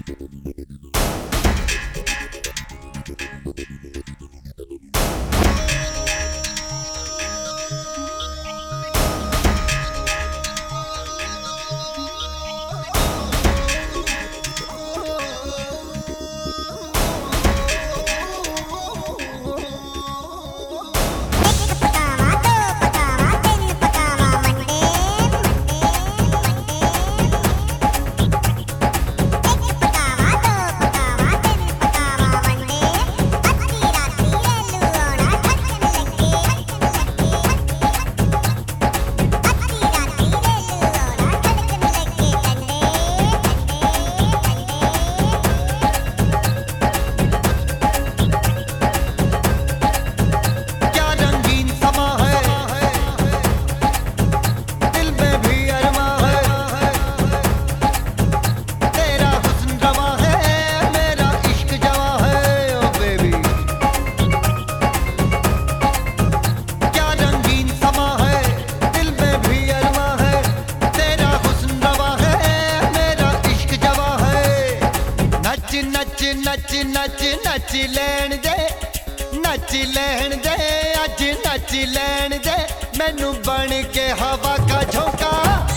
entretenido. ਨੱਚ ਲੈਣ ਦੇ, ਨੱਚ ਲੈਣ ਦੇ, ਅੱਜ ਨੱਚ ਲੈਣ ਦੇ, ਮੈਨੂੰ ਬਣ ਕੇ ਹਵਾ ਕਾ ਝੋਂਕਾ।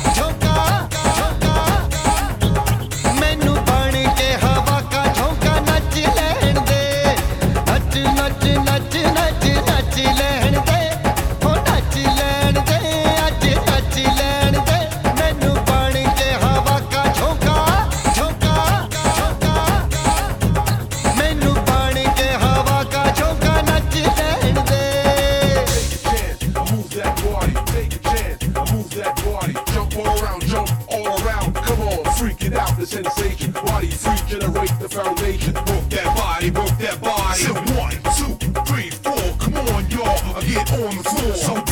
that body, that body. So one, two, three, four, come on, y'all, get on the floor. So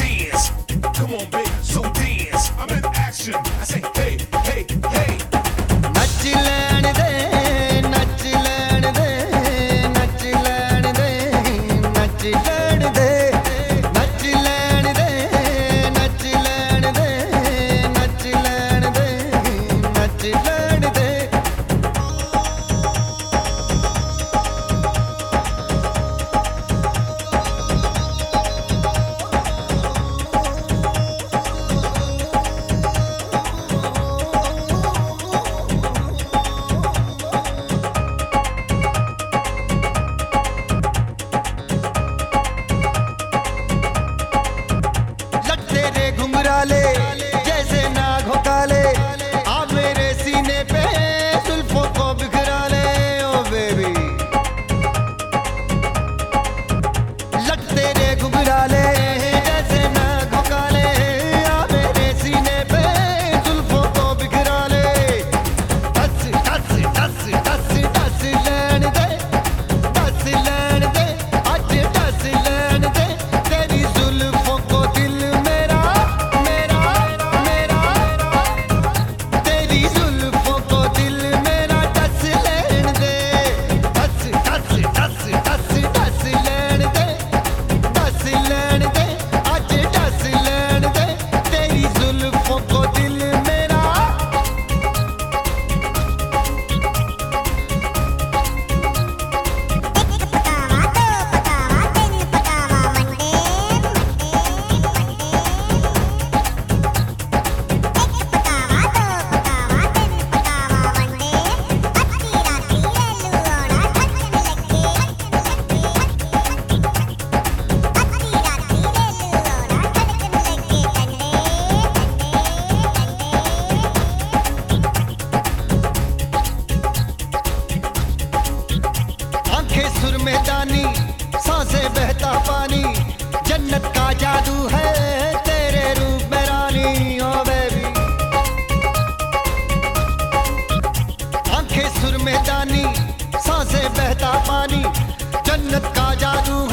जानी सांसे बहता पानी, जन्नत का जादू है तेरे रूप में रानी, ओ बेबी आँखें सुर में जानी सांसे बहता पानी, जन्नत का जादू है